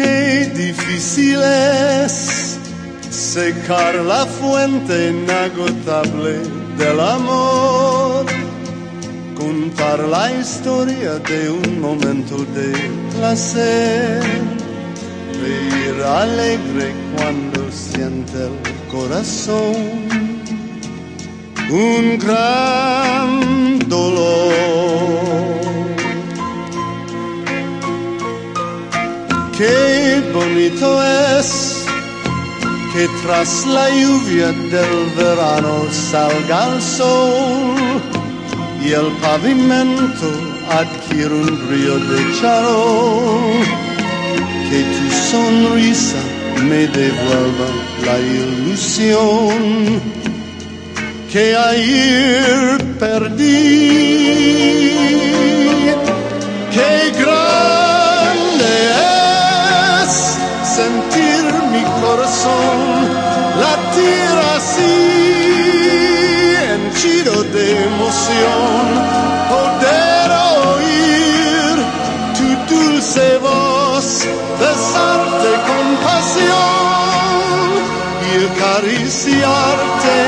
difícil es secar la fuente inagotable del amor, contar la historia de un momento de placer, reír alegre cuando siente el corazón. Un gran Qué bonito es que tras la lluvia del verano salga el sol y el pavimento adquiere un brillo de charol. Que tu sonrisa me devuelva la ilusión que ayer perdí. Latir así, henchido de emoción, poder oír tu dulce voz, besarte con pasión y acariciarte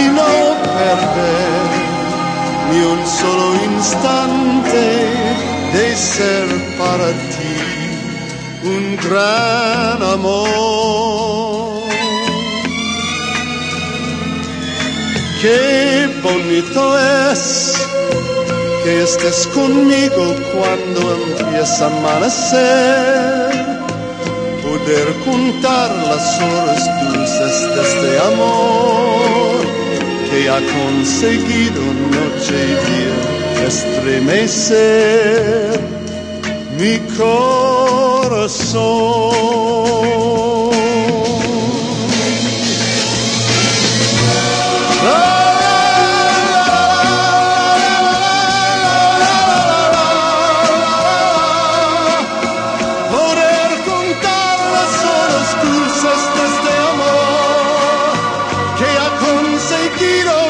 y no perder ni un solo instante de ser para ti un gran amor. Qué bonito es que estés conmigo cuando empieza a amanecer, poder contar las horas dulces de este amor que ha conseguido noche y día estremecer mi corazón. tiro